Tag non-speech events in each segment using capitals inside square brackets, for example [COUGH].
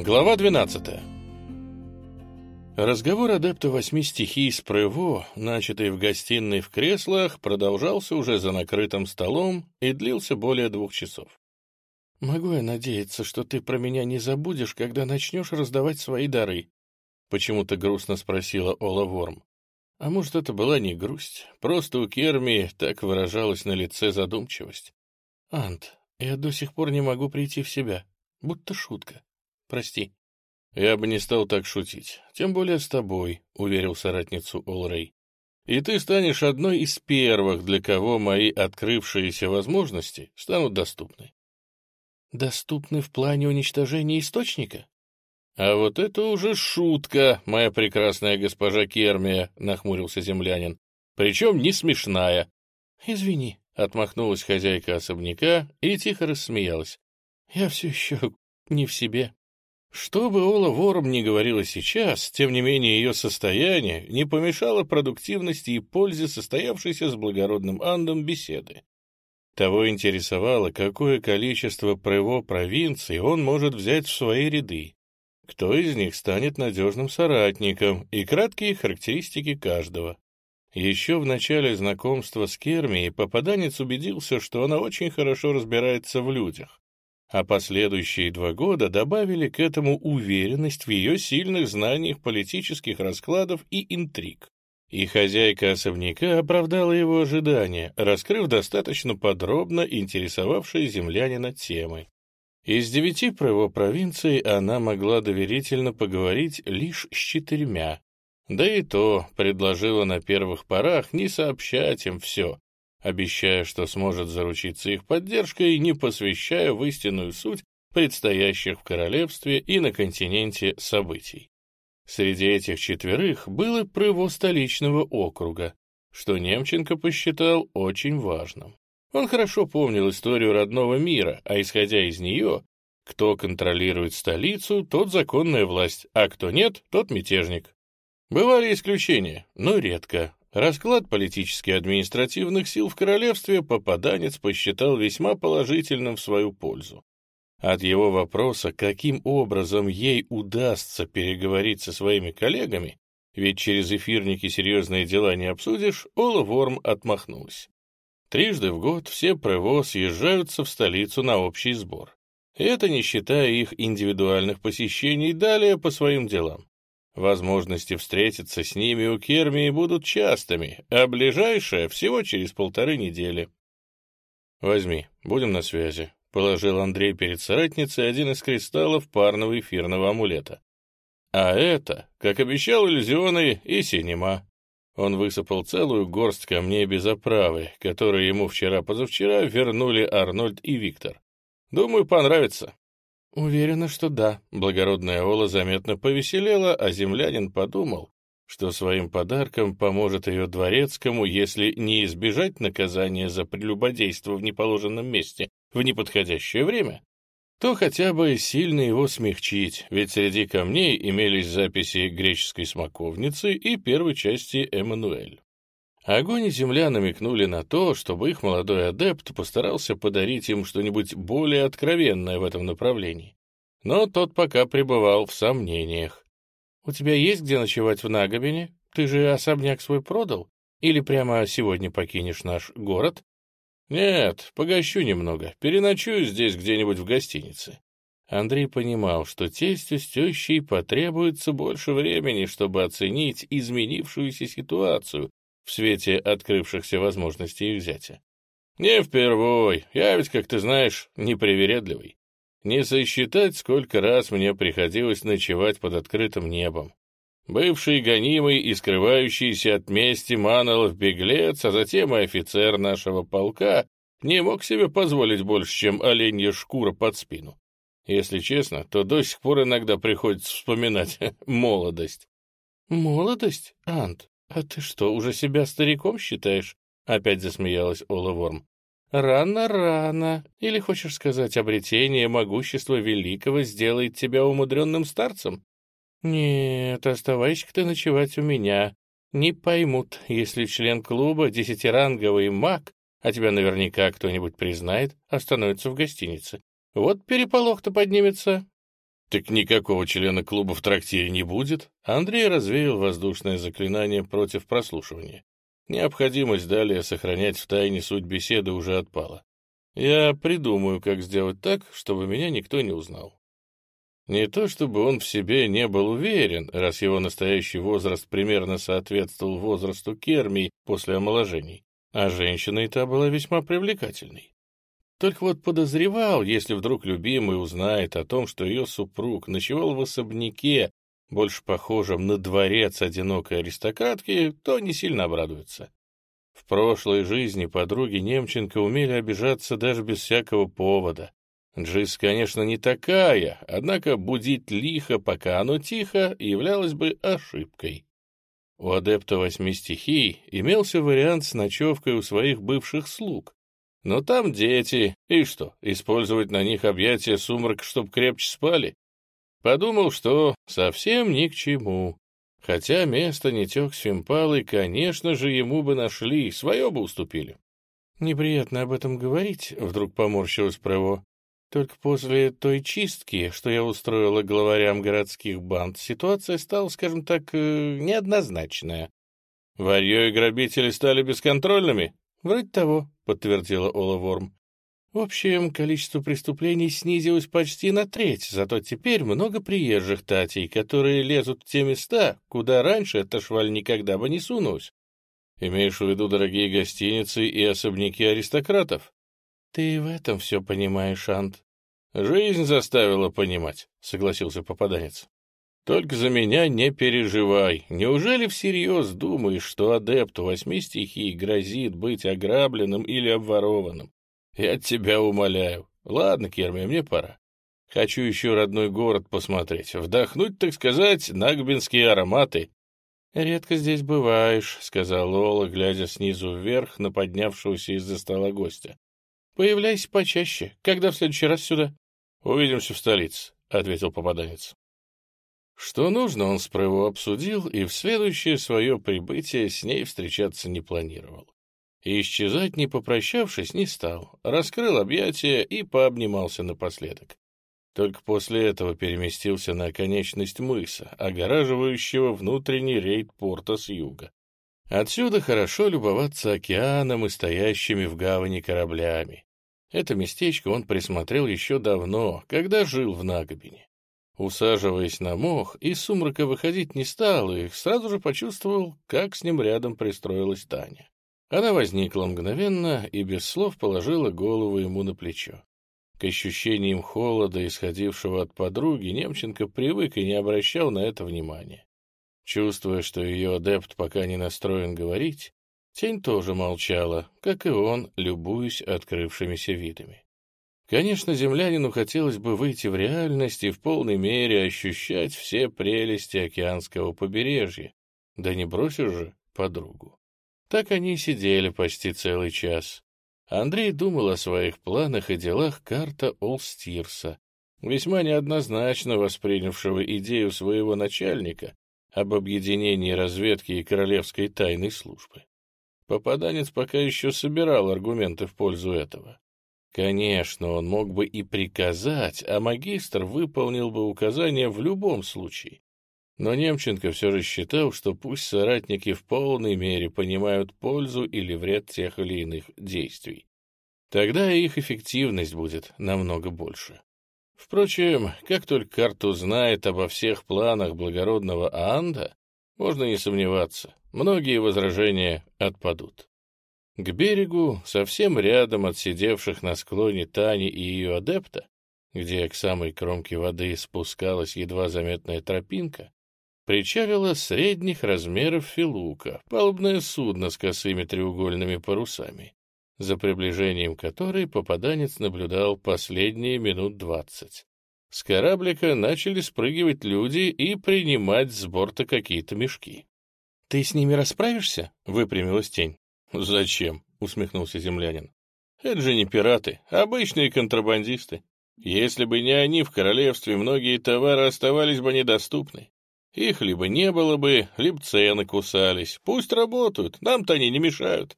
Глава 12. Разговор адепта восьми стихий с Прево, начатый в гостиной в креслах, продолжался уже за накрытым столом и длился более двух часов. «Могу я надеяться, что ты про меня не забудешь, когда начнешь раздавать свои дары?» — почему-то грустно спросила Ола Ворм. А может, это была не грусть, просто у Керми так выражалась на лице задумчивость. «Ант, я до сих пор не могу прийти в себя, будто шутка. Прости». «Я бы не стал так шутить, тем более с тобой», — уверил соратницу Олрей. «И ты станешь одной из первых, для кого мои открывшиеся возможности станут доступны». «Доступны в плане уничтожения источника?» «А вот это уже шутка, моя прекрасная госпожа Кермия», — нахмурился землянин. «Причем не смешная». «Извини», — отмахнулась хозяйка особняка и тихо рассмеялась. «Я все еще не в себе». Что бы Ола Вором ни говорила сейчас, тем не менее ее состояние не помешало продуктивности и пользе состоявшейся с благородным Андом беседы. Того интересовало, какое количество ПРЭВО провинций он может взять в свои ряды, кто из них станет надежным соратником и краткие характеристики каждого. Еще в начале знакомства с Кермией попаданец убедился, что она очень хорошо разбирается в людях, а последующие два года добавили к этому уверенность в ее сильных знаниях политических раскладов и интриг. И хозяйка особняка оправдала его ожидания, раскрыв достаточно подробно интересовавшие землянина темы. Из девяти право провинций она могла доверительно поговорить лишь с четырьмя, да и то предложила на первых порах не сообщать им все, обещая, что сможет заручиться их поддержкой, не посвящая в истинную суть предстоящих в королевстве и на континенте событий. Среди этих четверых было прыво столичного округа, что Немченко посчитал очень важным. Он хорошо помнил историю родного мира, а исходя из нее, кто контролирует столицу, тот законная власть, а кто нет, тот мятежник. Бывали исключения, но редко, Расклад политически административных сил в королевстве попаданец посчитал весьма положительным в свою пользу. От его вопроса, каким образом ей удастся переговорить со своими коллегами, ведь через эфирники серьезные дела не обсудишь, Ола Ворм отмахнулась. Трижды в год все ПРЭВО съезжаются в столицу на общий сбор. Это не считая их индивидуальных посещений далее по своим делам. Возможности встретиться с ними у Кермии будут частыми, а ближайшая всего через полторы недели. «Возьми, будем на связи», — положил Андрей перед соратницей один из кристаллов парного эфирного амулета. «А это, как обещал иллюзионы, и синема». Он высыпал целую горсть камней без оправы, которые ему вчера-позавчера вернули Арнольд и Виктор. «Думаю, понравится. Уверена, что да. Благородная Ола заметно повеселела, а землянин подумал, что своим подарком поможет ее дворецкому, если не избежать наказания за прелюбодейство в неположенном месте в неподходящее время, то хотя бы сильно его смягчить, ведь среди камней имелись записи греческой смоковницы и первой части «Эммануэль». Огонь и земля намекнули на то, чтобы их молодой адепт постарался подарить им что-нибудь более откровенное в этом направлении. Но тот пока пребывал в сомнениях. «У тебя есть где ночевать в Нагобине? Ты же особняк свой продал? Или прямо сегодня покинешь наш город?» «Нет, погощу немного, переночую здесь где-нибудь в гостинице». Андрей понимал, что тестю с тещей потребуется больше времени, чтобы оценить изменившуюся ситуацию, в свете открывшихся возможностей их зятя. «Не впервой, я ведь, как ты знаешь, непривередливый. Не сосчитать, сколько раз мне приходилось ночевать под открытым небом. Бывший гонимый и скрывающийся от мести Манолов беглец, а затем и офицер нашего полка, не мог себе позволить больше, чем оленья шкура под спину. Если честно, то до сих пор иногда приходится вспоминать [LAUGHS] молодость. «Молодость, Ант? «А ты что, уже себя стариком считаешь?» — опять засмеялась Ола Ворм. «Рано, рано. Или хочешь сказать, обретение могущества великого сделает тебя умудренным старцем?» «Нет, оставайся-ка ты ночевать у меня. Не поймут, если член клуба десятиранговый маг, а тебя наверняка кто-нибудь признает, остановится в гостинице. Вот переполох-то поднимется». Так никакого члена клуба в трактире не будет. Андрей развеял воздушное заклинание против прослушивания. Необходимость далее сохранять в тайне суть беседы уже отпала. Я придумаю, как сделать так, чтобы меня никто не узнал. Не то чтобы он в себе не был уверен, раз его настоящий возраст примерно соответствовал возрасту Керми после омоложений, а женщина и та была весьма привлекательной. Только вот подозревал, если вдруг любимый узнает о том, что ее супруг ночевал в особняке, больше похожем на дворец одинокой аристократки, то не сильно обрадуется. В прошлой жизни подруги Немченко умели обижаться даже без всякого повода. Джиз, конечно, не такая, однако будить лихо, пока оно тихо, являлось бы ошибкой. У адепта восьми стихий имелся вариант с ночевкой у своих бывших слуг, но там дети, и что, использовать на них объятия сумрак, чтоб крепче спали? Подумал, что совсем ни к чему. Хотя место не тек с Фимпалой, конечно же, ему бы нашли, свое бы уступили. Неприятно об этом говорить, вдруг поморщилась Прево. Только после той чистки, что я устроила главарям городских банд, ситуация стала, скажем так, э, неоднозначная. Варьё и грабители стали бесконтрольными? Вроде того подтвердила Ола Ворм. В общем, количество преступлений снизилось почти на треть, зато теперь много приезжих татей, которые лезут в те места, куда раньше эта шваль никогда бы не сунулась. Имеешь в виду дорогие гостиницы и особняки аристократов? Ты в этом все понимаешь, Ант. Жизнь заставила понимать, согласился попаданец. Только за меня не переживай. Неужели всерьез думаешь, что адепту восьми стихий грозит быть ограбленным или обворованным? Я тебя умоляю. Ладно, Керми, мне пора. Хочу еще родной город посмотреть, вдохнуть, так сказать, нагбинские ароматы. «Редко здесь бываешь», — сказал Лола, глядя снизу вверх на поднявшегося из-за стола гостя. «Появляйся почаще. Когда в следующий раз сюда?» «Увидимся в столице», — ответил попаданец. Что нужно, он справа обсудил и в следующее свое прибытие с ней встречаться не планировал. И исчезать, не попрощавшись, не стал, раскрыл объятия и пообнимался напоследок. Только после этого переместился на оконечность мыса, огораживающего внутренний рейд порта с юга. Отсюда хорошо любоваться океаном и стоящими в гавани кораблями. Это местечко он присмотрел еще давно, когда жил в Нагобине. Усаживаясь на мох, из сумрака выходить не стал и сразу же почувствовал, как с ним рядом пристроилась Таня. Она возникла мгновенно и без слов положила голову ему на плечо. К ощущениям холода, исходившего от подруги, Немченко привык и не обращал на это внимания. Чувствуя, что ее адепт пока не настроен говорить, тень тоже молчала, как и он, любуясь открывшимися видами. Конечно, землянину хотелось бы выйти в реальность и в полной мере ощущать все прелести океанского побережья. Да не бросишь же подругу. Так они и сидели почти целый час. Андрей думал о своих планах и делах карта Олстирса, весьма неоднозначно воспринявшего идею своего начальника об объединении разведки и королевской тайной службы. Попаданец пока еще собирал аргументы в пользу этого. Конечно, он мог бы и приказать, а магистр выполнил бы указание в любом случае. Но Немченко все же считал, что пусть соратники в полной мере понимают пользу или вред тех или иных действий. Тогда их эффективность будет намного больше. Впрочем, как только карту знает обо всех планах благородного Аанда, можно не сомневаться, многие возражения отпадут. К берегу, совсем рядом от сидевших на склоне Тани и ее адепта, где к самой кромке воды спускалась едва заметная тропинка, причалило средних размеров филука, палубное судно с косыми треугольными парусами, за приближением которой попаданец наблюдал последние минут двадцать. С кораблика начали спрыгивать люди и принимать с борта какие-то мешки. — Ты с ними расправишься? — выпрямилась тень. «Зачем?» — усмехнулся землянин. «Это же не пираты, обычные контрабандисты. Если бы не они, в королевстве многие товары оставались бы недоступны. Их либо не было бы, либо цены кусались. Пусть работают, нам-то они не мешают.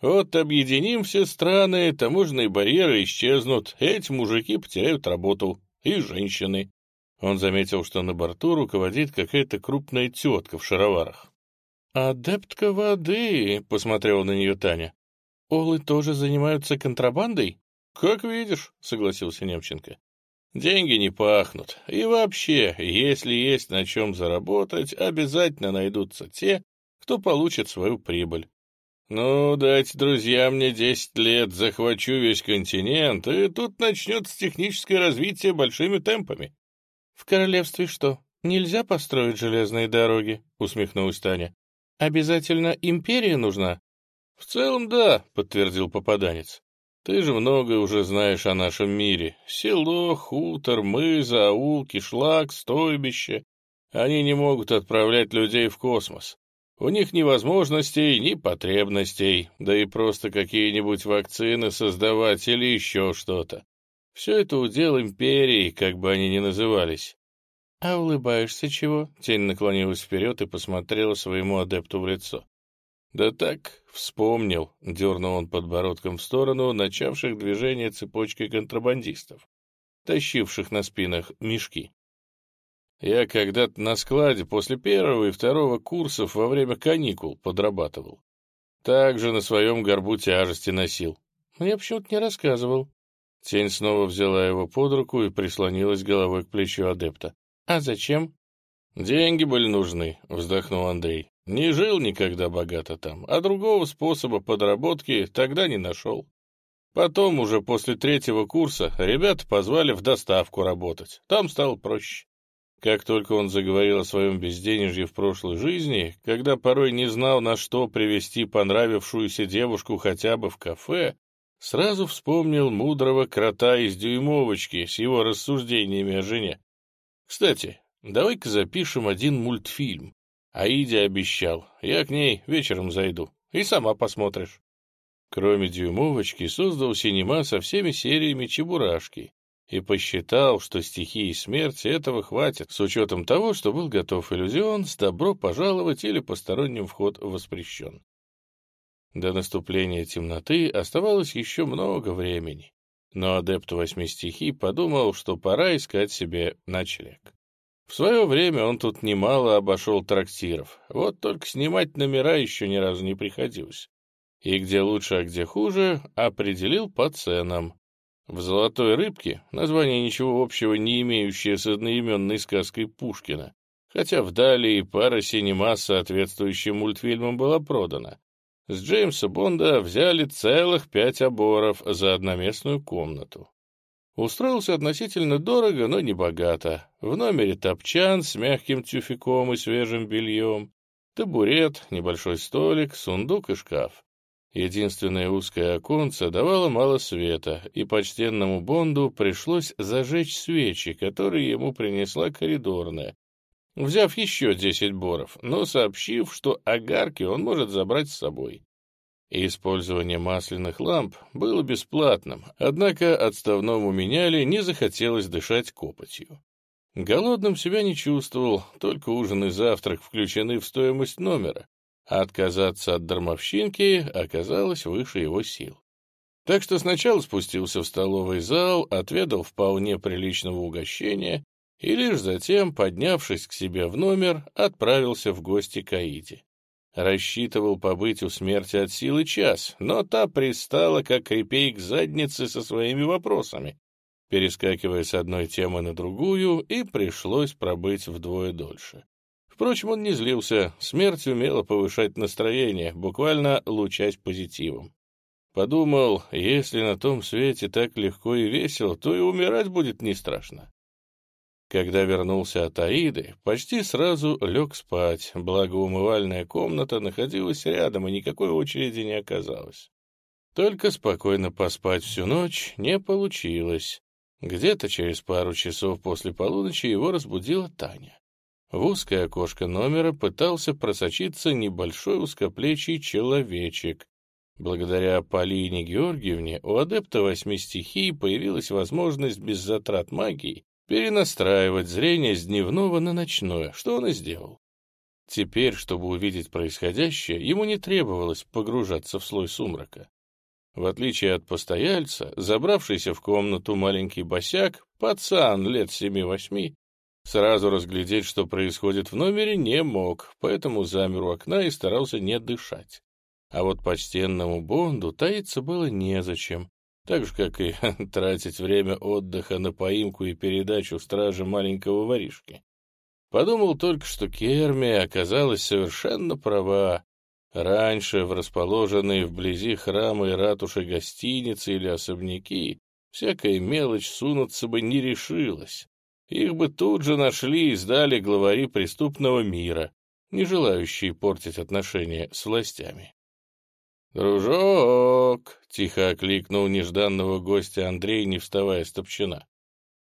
Вот объединим все страны, таможенные барьеры исчезнут, эти мужики потеряют работу. И женщины. Он заметил, что на борту руководит какая-то крупная тетка в шароварах. «Адептка воды», — посмотрела на нее Таня. «Олы тоже занимаются контрабандой?» «Как видишь», — согласился Немченко. «Деньги не пахнут. И вообще, если есть на чем заработать, обязательно найдутся те, кто получит свою прибыль. Ну, дайте, друзья, мне десять лет, захвачу весь континент, и тут начнется техническое развитие большими темпами. — В королевстве что, нельзя построить железные дороги? — усмехнулась Таня. — Обязательно империя нужна? — В целом, да, — подтвердил попаданец. Ты же многое уже знаешь о нашем мире. Село, хутор, мыс, аул, кишлак, стойбище. Они не могут отправлять людей в космос. У них ни возможностей, ни потребностей, да и просто какие-нибудь вакцины создавать или еще что-то. Все это удел империи, как бы они ни назывались. — А улыбаешься чего? — тень наклонилась вперед и посмотрела своему адепту в лицо. — Да так, вспомнил, — дернул он подбородком в сторону начавших движение цепочки контрабандистов, тащивших на спинах мешки. Я когда-то на складе после первого и второго курсов во время каникул подрабатывал. Также на своем горбу тяжести носил. Мне почему-то не рассказывал. Тень снова взяла его под руку и прислонилась головой к плечу адепта. «А зачем?» «Деньги были нужны», — вздохнул Андрей. «Не жил никогда богато там, а другого способа подработки тогда не нашел. Потом, уже после третьего курса, ребята позвали в доставку работать. Там стало проще. Как только он заговорил о своем безденежье в прошлой жизни, когда порой не знал, на что привести понравившуюся девушку хотя бы в кафе, сразу вспомнил мудрого крота из дюймовочки с его рассуждениями о жене. Кстати, давай-ка запишем один мультфильм. Аиде обещал, я к ней вечером зайду, и сама посмотришь. Кроме дюймовочки, создал синема со всеми сериями Чебурашки, и посчитал, что стихии смерти этого хватит, с учетом того, что был готов иллюзион, с добро пожаловать или посторонним вход воспрещен. До наступления темноты оставалось еще много времени, но адепт восьми стихий подумал, что пора искать себе ночлег. В свое время он тут немало обошел трактиров, вот только снимать номера еще ни разу не приходилось. И где лучше, а где хуже, определил по ценам. В «Золотой рыбке» название ничего общего не имеющее с одноименной сказкой Пушкина, хотя в Далии пара синема с соответствующим мультфильмом была продана. С Джеймса Бонда взяли целых пять оборов за одноместную комнату. Устроился относительно дорого, но не богато. В номере топчан с мягким тюфяком и свежим бельем, табурет, небольшой столик, сундук и шкаф. Единственное узкое оконце давало мало света, и почтенному Бонду пришлось зажечь свечи, которые ему принесла коридорная, взяв еще десять боров, но сообщив, что огарки он может забрать с собой. Использование масляных ламп было бесплатным, однако отставному меняли не захотелось дышать копотью. Голодным себя не чувствовал, только ужин и завтрак включены в стоимость номера, а отказаться от дармовщинки оказалось выше его сил. Так что сначала спустился в столовый зал, отведал вполне приличного угощения и лишь затем, поднявшись к себе в номер, отправился в гости к Аиде. Рассчитывал побыть у смерти от силы час, но та пристала, как репей к заднице со своими вопросами, перескакивая с одной темы на другую, и пришлось пробыть вдвое дольше. Впрочем, он не злился, смерть умела повышать настроение, буквально лучась позитивом. Подумал, если на том свете так легко и весело, то и умирать будет не страшно. Когда вернулся от Аиды, почти сразу лег спать, благо умывальная комната находилась рядом, и никакой очереди не оказалось. Только спокойно поспать всю ночь не получилось. Где-то через пару часов после полуночи его разбудила Таня. В узкое окошко номера пытался просочиться небольшой узкоплечий человечек. Благодаря Полине Георгиевне у адепта восьми стихий появилась возможность без затрат магии перенастраивать зрение с дневного на ночное, что он и сделал. Теперь, чтобы увидеть происходящее, ему не требовалось погружаться в слой сумрака. В отличие от постояльца, забравшийся в комнату маленький босяк, пацан лет семи-восьми, Сразу разглядеть, что происходит в номере, не мог, поэтому замер у окна и старался не дышать. А вот почтенному Бонду таиться было незачем, так же, как и [LAUGHS] тратить время отдыха на поимку и передачу стражи маленького воришки. Подумал только, что Керми оказалась совершенно права. Раньше в расположенные вблизи храма и ратуши гостиницы или особняки всякая мелочь сунуться бы не решилась. Их бы тут же нашли и сдали главари преступного мира, не желающие портить отношения с властями. «Дружок!» — тихо окликнул нежданного гостя Андрей, не вставая с топчина.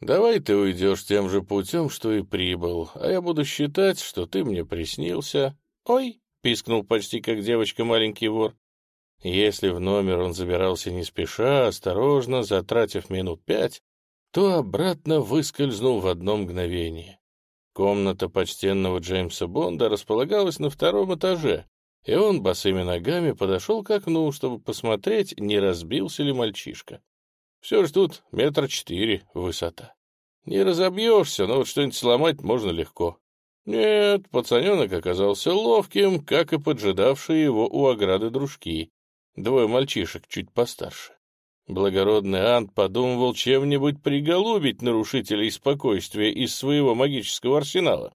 «Давай ты уйдешь тем же путем, что и прибыл, а я буду считать, что ты мне приснился». «Ой!» — пискнул почти как девочка маленький вор. Если в номер он забирался не спеша, осторожно, затратив минут пять, то обратно выскользнул в одно мгновение. Комната почтенного Джеймса Бонда располагалась на втором этаже, и он босыми ногами подошел к окну, чтобы посмотреть, не разбился ли мальчишка. Все же тут метр четыре высота. Не разобьешься, но вот что-нибудь сломать можно легко. Нет, пацаненок оказался ловким, как и поджидавшие его у ограды дружки. Двое мальчишек чуть постарше. Благородный Ант подумывал чем-нибудь приголубить нарушителей спокойствия из своего магического арсенала.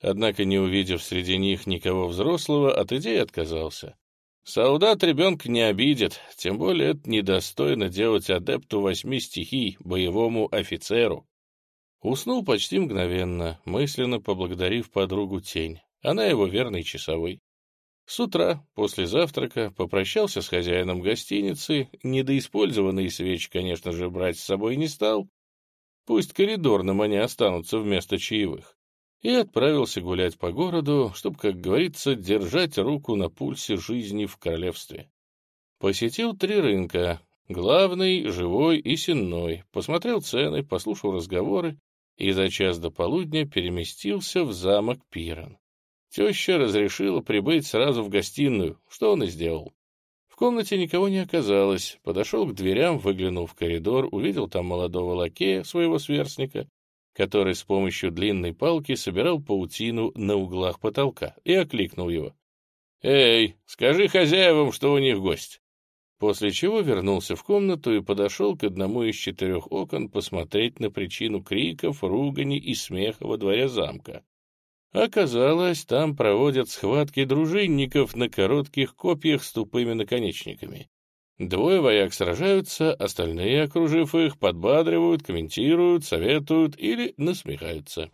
Однако, не увидев среди них никого взрослого, от идеи отказался. Солдат ребенка не обидит, тем более это недостойно делать адепту восьми стихий, боевому офицеру. Уснул почти мгновенно, мысленно поблагодарив подругу Тень. Она его верный часовой. С утра, после завтрака, попрощался с хозяином гостиницы, недоиспользованные свечи, конечно же, брать с собой не стал, пусть коридорным они останутся вместо чаевых и отправился гулять по городу, чтобы, как говорится, держать руку на пульсе жизни в королевстве. Посетил три рынка — главный, живой и сенной, посмотрел цены, послушал разговоры и за час до полудня переместился в замок Пирон. Теща разрешила прибыть сразу в гостиную, что он и сделал. В комнате никого не оказалось, подошел к дверям, выглянул в коридор, увидел там молодого лакея, своего сверстника, который с помощью длинной палки собирал паутину на углах потолка, и окликнул его. «Эй, скажи хозяевам, что у них гость!» После чего вернулся в комнату и подошел к одному из четырех окон посмотреть на причину криков, ругани и смеха во дворе замка. Оказалось, там проводят схватки дружинников на коротких копьях с тупыми наконечниками. Двое вояк сражаются, остальные, окружив их, подбадривают, комментируют, советуют или насмехаются.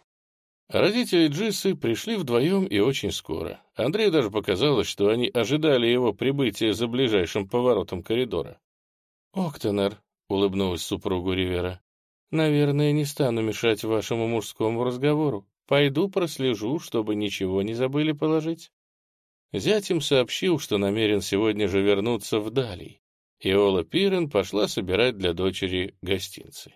Родители Джиссы пришли вдвоем и очень скоро. Андрею даже показалось, что они ожидали его прибытия за ближайшим поворотом коридора. «Октонер», — улыбнулась супругу Ривера, — «наверное, не стану мешать вашему мужскому разговору. Пойду прослежу, чтобы ничего не забыли положить». Зять им сообщил, что намерен сегодня же вернуться в Далий. Иола Пирен пошла собирать для дочери гостинцы.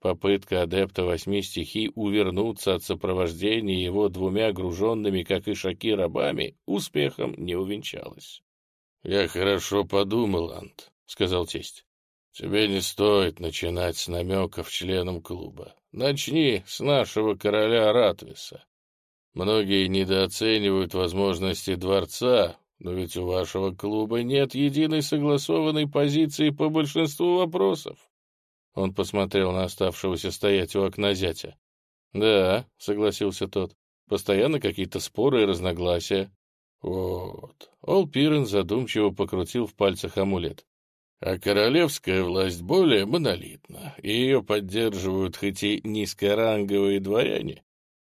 Попытка адепта восьми стихий увернуться от сопровождения его двумя груженными, как и шаки, рабами успехом не увенчалась. — Я хорошо подумал, Ант, — сказал тесть. — Тебе не стоит начинать с намеков членам клуба. Начни с нашего короля Ратвиса. Многие недооценивают возможности дворца, но ведь у вашего клуба нет единой согласованной позиции по большинству вопросов. Он посмотрел на оставшегося стоять у окна зятя. «Да», — согласился тот, — «постоянно какие-то споры и разногласия». «Вот». Ол Пирен задумчиво покрутил в пальцах амулет. «А королевская власть более монолитна, и ее поддерживают хоть и низкоранговые дворяне,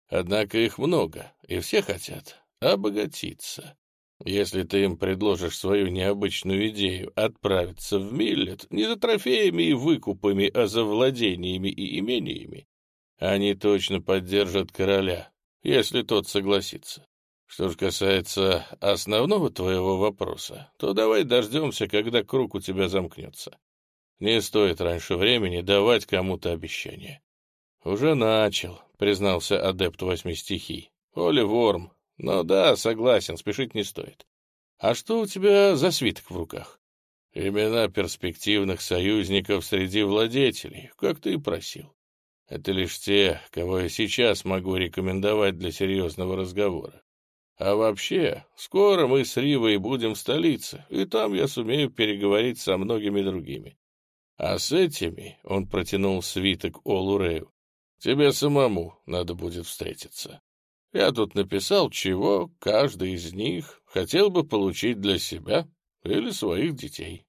однако их много, и все хотят обогатиться. Если ты им предложишь свою необычную идею отправиться в Миллет не за трофеями и выкупами, а за владениями и имениями, они точно поддержат короля, если тот согласится. Что же касается основного твоего вопроса, то давай дождемся, когда круг у тебя замкнется. Не стоит раньше времени давать кому-то обещание. — Уже начал, — признался адепт восьми стихий. — Оли Ворм, ну да, согласен, спешить не стоит. А что у тебя за свиток в руках? Имена перспективных союзников среди владетелей, как ты и просил. Это лишь те, кого я сейчас могу рекомендовать для серьезного разговора. А вообще, скоро мы с Ривой будем в столице, и там я сумею переговорить со многими другими. А с этими, — он протянул свиток Олурею, — тебе самому надо будет встретиться. Я тут написал, чего каждый из них хотел бы получить для себя или своих детей.